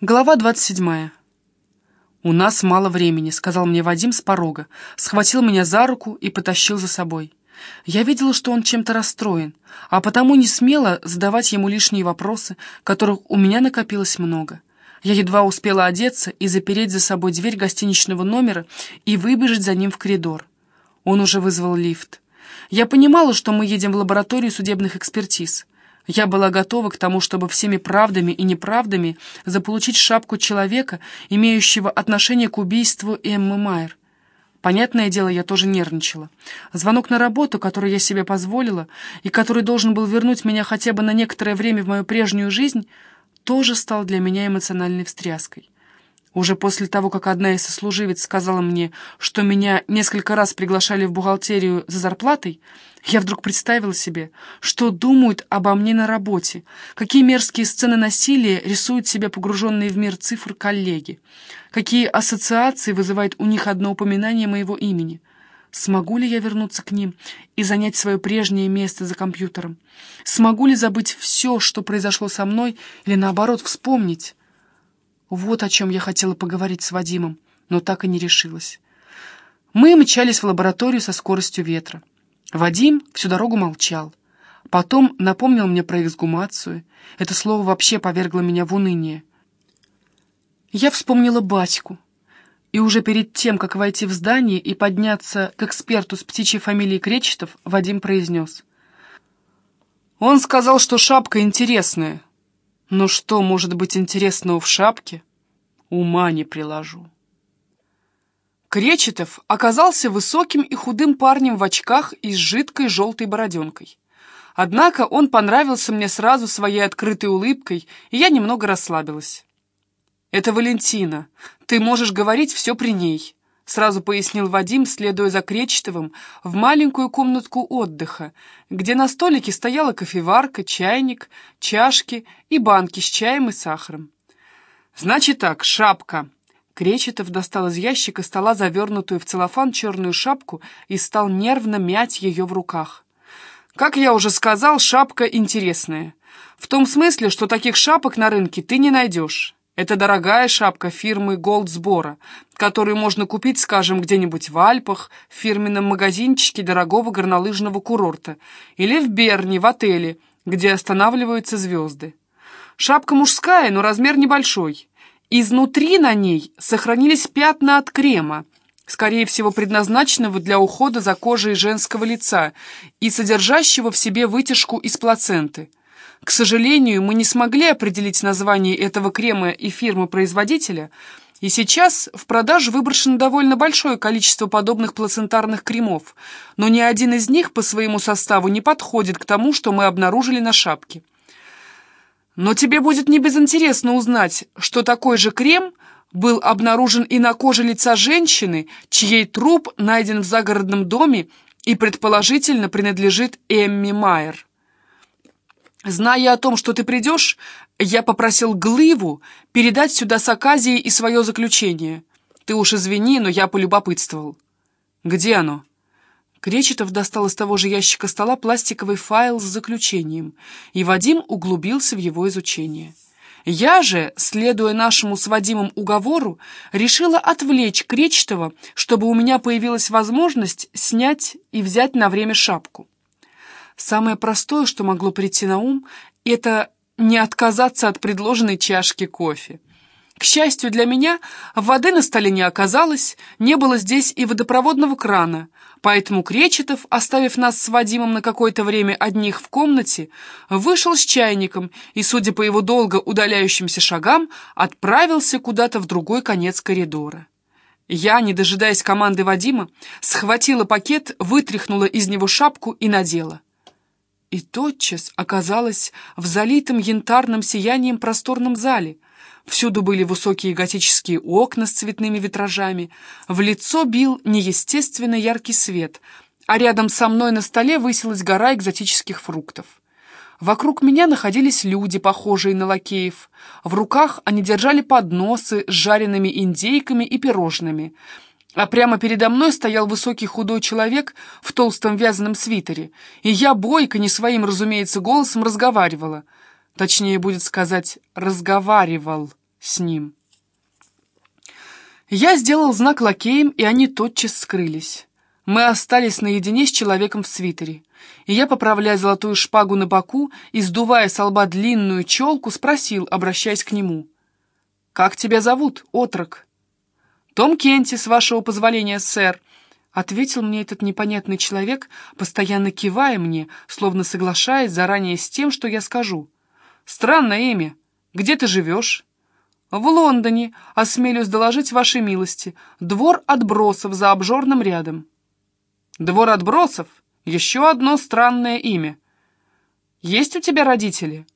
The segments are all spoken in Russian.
Глава 27. «У нас мало времени», — сказал мне Вадим с порога, схватил меня за руку и потащил за собой. Я видела, что он чем-то расстроен, а потому не смела задавать ему лишние вопросы, которых у меня накопилось много. Я едва успела одеться и запереть за собой дверь гостиничного номера и выбежать за ним в коридор. Он уже вызвал лифт. Я понимала, что мы едем в лабораторию судебных экспертиз. Я была готова к тому, чтобы всеми правдами и неправдами заполучить шапку человека, имеющего отношение к убийству Эммы Майер. Понятное дело, я тоже нервничала. Звонок на работу, который я себе позволила, и который должен был вернуть меня хотя бы на некоторое время в мою прежнюю жизнь, тоже стал для меня эмоциональной встряской. Уже после того, как одна из сослуживец сказала мне, что меня несколько раз приглашали в бухгалтерию за зарплатой, я вдруг представила себе, что думают обо мне на работе, какие мерзкие сцены насилия рисуют себя погруженные в мир цифр коллеги, какие ассоциации вызывает у них одно упоминание моего имени. Смогу ли я вернуться к ним и занять свое прежнее место за компьютером? Смогу ли забыть все, что произошло со мной, или наоборот вспомнить? Вот о чем я хотела поговорить с Вадимом, но так и не решилась. Мы мчались в лабораторию со скоростью ветра. Вадим всю дорогу молчал. Потом напомнил мне про эксгумацию. Это слово вообще повергло меня в уныние. Я вспомнила батьку. И уже перед тем, как войти в здание и подняться к эксперту с птичьей фамилией Кречетов, Вадим произнес. Он сказал, что шапка интересная. Но что может быть интересного в шапке, ума не приложу. Кречетов оказался высоким и худым парнем в очках и с жидкой желтой бороденкой. Однако он понравился мне сразу своей открытой улыбкой, и я немного расслабилась. «Это Валентина. Ты можешь говорить все при ней», — сразу пояснил Вадим, следуя за Кречетовым в маленькую комнатку отдыха, где на столике стояла кофеварка, чайник, чашки и банки с чаем и сахаром. «Значит так, шапка». Кречетов достал из ящика стола завернутую в целлофан черную шапку и стал нервно мять ее в руках. «Как я уже сказал, шапка интересная. В том смысле, что таких шапок на рынке ты не найдешь. Это дорогая шапка фирмы Голдсбора, которую можно купить, скажем, где-нибудь в Альпах, в фирменном магазинчике дорогого горнолыжного курорта, или в Берне, в отеле, где останавливаются звезды. Шапка мужская, но размер небольшой. Изнутри на ней сохранились пятна от крема, скорее всего предназначенного для ухода за кожей женского лица и содержащего в себе вытяжку из плаценты. К сожалению, мы не смогли определить название этого крема и фирмы-производителя, и сейчас в продажу выброшено довольно большое количество подобных плацентарных кремов, но ни один из них по своему составу не подходит к тому, что мы обнаружили на шапке. Но тебе будет не безинтересно узнать, что такой же крем был обнаружен и на коже лица женщины, чьей труп найден в загородном доме и предположительно принадлежит Эмми Майер. Зная о том, что ты придешь, я попросил Глыву передать сюда с Аказией и свое заключение. Ты уж извини, но я полюбопытствовал. Где оно?» Кречетов достал из того же ящика стола пластиковый файл с заключением, и Вадим углубился в его изучение. Я же, следуя нашему с Вадимом уговору, решила отвлечь Кречетова, чтобы у меня появилась возможность снять и взять на время шапку. Самое простое, что могло прийти на ум, это не отказаться от предложенной чашки кофе. К счастью для меня, воды на столе не оказалось, не было здесь и водопроводного крана, поэтому Кречетов, оставив нас с Вадимом на какое-то время одних в комнате, вышел с чайником и, судя по его долго удаляющимся шагам, отправился куда-то в другой конец коридора. Я, не дожидаясь команды Вадима, схватила пакет, вытряхнула из него шапку и надела и тотчас оказалась в залитом янтарным сиянием просторном зале. Всюду были высокие готические окна с цветными витражами, в лицо бил неестественно яркий свет, а рядом со мной на столе высилась гора экзотических фруктов. Вокруг меня находились люди, похожие на лакеев. В руках они держали подносы с жареными индейками и пирожными — а прямо передо мной стоял высокий худой человек в толстом вязаном свитере, и я бойко, не своим, разумеется, голосом разговаривала. Точнее будет сказать, разговаривал с ним. Я сделал знак лакеям, и они тотчас скрылись. Мы остались наедине с человеком в свитере, и я, поправляя золотую шпагу на боку и сдувая с лба длинную челку, спросил, обращаясь к нему. «Как тебя зовут, отрок?» «Том Кенти, с вашего позволения, сэр», — ответил мне этот непонятный человек, постоянно кивая мне, словно соглашаясь заранее с тем, что я скажу. «Странное имя. Где ты живешь?» «В Лондоне, осмелюсь доложить вашей милости. Двор отбросов за обжорным рядом». «Двор отбросов? Еще одно странное имя. Есть у тебя родители?»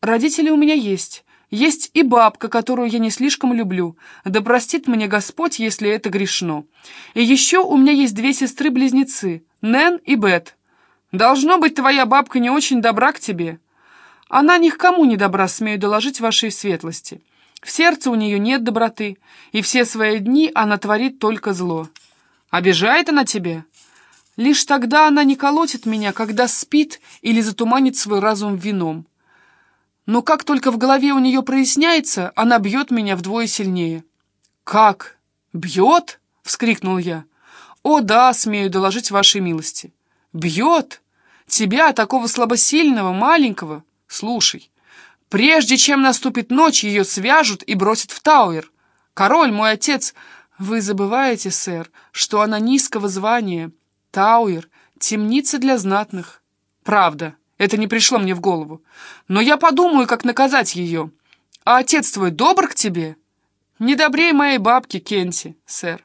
«Родители у меня есть. Есть и бабка, которую я не слишком люблю. Да простит мне Господь, если это грешно. И еще у меня есть две сестры-близнецы, Нэн и Бет. Должно быть, твоя бабка не очень добра к тебе. Она ни к кому не добра, смею доложить вашей светлости. В сердце у нее нет доброты, и все свои дни она творит только зло. Обижает она тебя? Лишь тогда она не колотит меня, когда спит или затуманит свой разум вином. Но как только в голове у нее проясняется, она бьет меня вдвое сильнее. «Как? Бьет?» — вскрикнул я. «О да, смею доложить вашей милости. Бьет? Тебя, такого слабосильного, маленького? Слушай, прежде чем наступит ночь, ее свяжут и бросят в Тауэр. Король, мой отец... Вы забываете, сэр, что она низкого звания. Тауэр — темница для знатных. Правда». Это не пришло мне в голову. Но я подумаю, как наказать ее. А отец твой добр к тебе? Не добрее моей бабки, Кенти, сэр.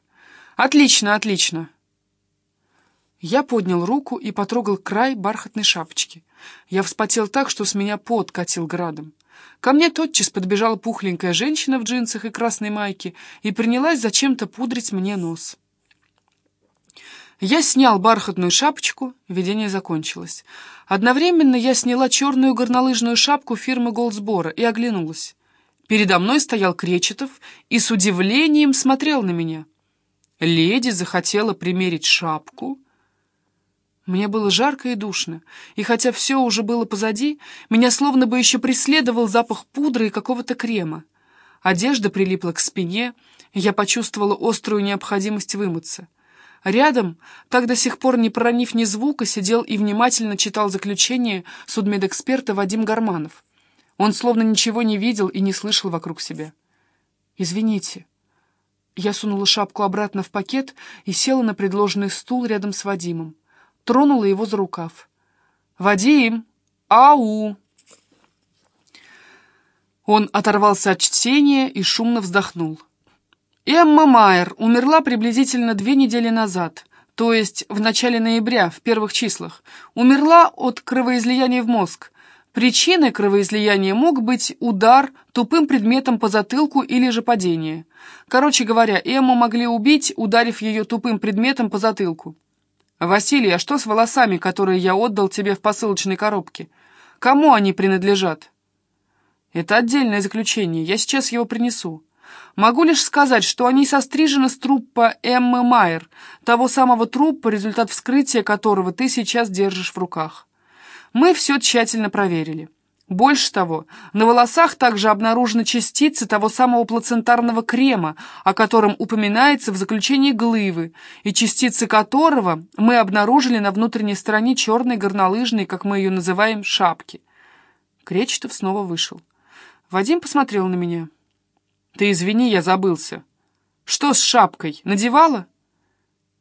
Отлично, отлично. Я поднял руку и потрогал край бархатной шапочки. Я вспотел так, что с меня пот катил градом. Ко мне тотчас подбежала пухленькая женщина в джинсах и красной майке и принялась зачем-то пудрить мне нос. Я снял бархатную шапочку, видение закончилось. Одновременно я сняла черную горнолыжную шапку фирмы Голдсбора и оглянулась. Передо мной стоял Кречетов и с удивлением смотрел на меня. Леди захотела примерить шапку. Мне было жарко и душно, и хотя все уже было позади, меня словно бы еще преследовал запах пудры и какого-то крема. Одежда прилипла к спине, я почувствовала острую необходимость вымыться. Рядом, так до сих пор не проронив ни звука, сидел и внимательно читал заключение судмедэксперта Вадим Гарманов. Он словно ничего не видел и не слышал вокруг себя. «Извините». Я сунула шапку обратно в пакет и села на предложенный стул рядом с Вадимом. Тронула его за рукав. «Вадим! Ау!» Он оторвался от чтения и шумно вздохнул. Эмма Майер умерла приблизительно две недели назад, то есть в начале ноября, в первых числах. Умерла от кровоизлияния в мозг. Причиной кровоизлияния мог быть удар тупым предметом по затылку или же падение. Короче говоря, Эмму могли убить, ударив ее тупым предметом по затылку. «Василий, а что с волосами, которые я отдал тебе в посылочной коробке? Кому они принадлежат?» «Это отдельное заключение, я сейчас его принесу». Могу лишь сказать, что они сострижены с труппа Эммы Майер, того самого труппа, результат вскрытия которого ты сейчас держишь в руках. Мы все тщательно проверили. Больше того, на волосах также обнаружены частицы того самого плацентарного крема, о котором упоминается в заключении глывы, и частицы которого мы обнаружили на внутренней стороне черной горнолыжной, как мы ее называем, шапки. Кречетов снова вышел. Вадим посмотрел на меня. Ты извини, я забылся. Что с шапкой? Надевала?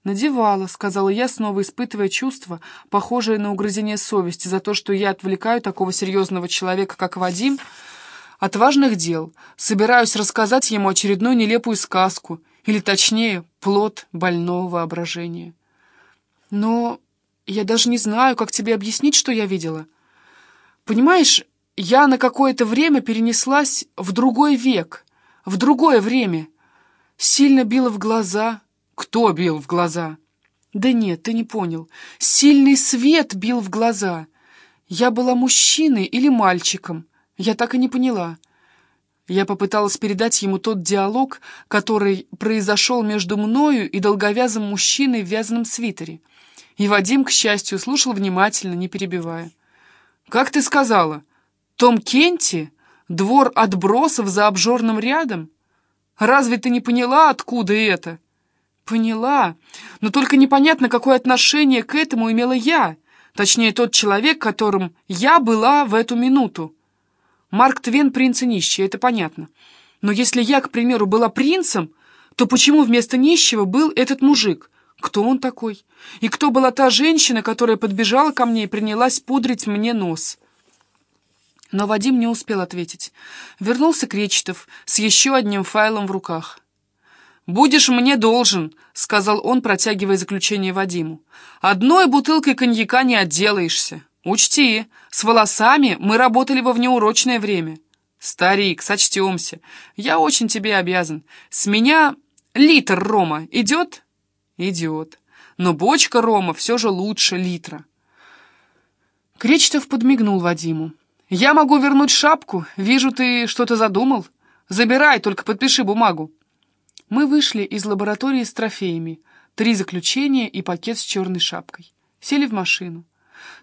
Надевала, сказала я, снова испытывая чувство, похожее на угрызение совести за то, что я отвлекаю такого серьезного человека, как Вадим, от важных дел, собираюсь рассказать ему очередную нелепую сказку, или, точнее, плод больного воображения. Но я даже не знаю, как тебе объяснить, что я видела. Понимаешь, я на какое-то время перенеслась в другой век — в другое время. Сильно било в глаза. Кто бил в глаза? Да нет, ты не понял. Сильный свет бил в глаза. Я была мужчиной или мальчиком. Я так и не поняла. Я попыталась передать ему тот диалог, который произошел между мною и долговязым мужчиной в вязаном свитере. И Вадим, к счастью, слушал внимательно, не перебивая. «Как ты сказала? Том Кенти?» Двор отбросов за обжорным рядом? Разве ты не поняла, откуда это? Поняла, но только непонятно, какое отношение к этому имела я, точнее, тот человек, которым я была в эту минуту. Марк Твен принц и нищий, это понятно. Но если я, к примеру, была принцем, то почему вместо нищего был этот мужик? Кто он такой? И кто была та женщина, которая подбежала ко мне и принялась пудрить мне нос?» Но Вадим не успел ответить. Вернулся Кречетов с еще одним файлом в руках. «Будешь мне должен», — сказал он, протягивая заключение Вадиму. «Одной бутылкой коньяка не отделаешься. Учти, с волосами мы работали во внеурочное время. Старик, сочтемся. Я очень тебе обязан. С меня литр рома идет?» «Идет. Но бочка рома все же лучше литра». Кречетов подмигнул Вадиму. «Я могу вернуть шапку. Вижу, ты что-то задумал. Забирай, только подпиши бумагу». Мы вышли из лаборатории с трофеями. Три заключения и пакет с черной шапкой. Сели в машину.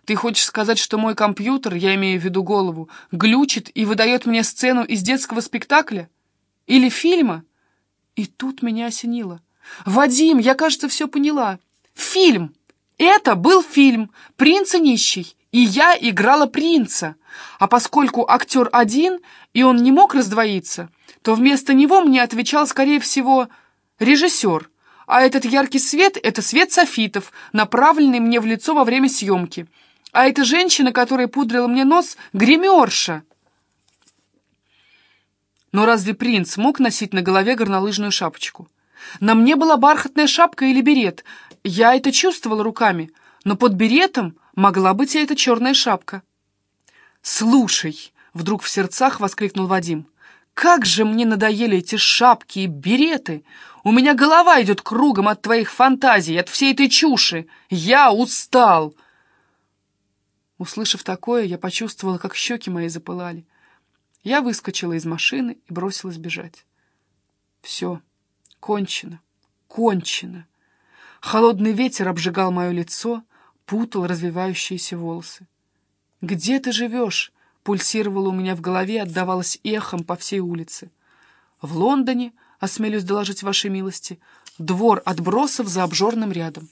«Ты хочешь сказать, что мой компьютер, я имею в виду голову, глючит и выдает мне сцену из детского спектакля? Или фильма?» И тут меня осенило. «Вадим, я, кажется, все поняла. Фильм! Это был фильм «Принц и нищий» и я играла принца. А поскольку актер один, и он не мог раздвоиться, то вместо него мне отвечал, скорее всего, режиссер. А этот яркий свет — это свет софитов, направленный мне в лицо во время съемки. А эта женщина, которая пудрила мне нос, — гримерша. Но разве принц мог носить на голове горнолыжную шапочку? На мне была бархатная шапка или берет. Я это чувствовала руками, но под беретом Могла быть и эта черная шапка. «Слушай!» — вдруг в сердцах воскликнул Вадим. «Как же мне надоели эти шапки и береты! У меня голова идет кругом от твоих фантазий, от всей этой чуши! Я устал!» Услышав такое, я почувствовала, как щеки мои запылали. Я выскочила из машины и бросилась бежать. Все, кончено, кончено. Холодный ветер обжигал мое лицо, путал развивающиеся волосы. «Где ты живешь?» — пульсировало у меня в голове, отдавалось эхом по всей улице. «В Лондоне», — осмелюсь доложить вашей милости, «двор отбросов за обжорным рядом».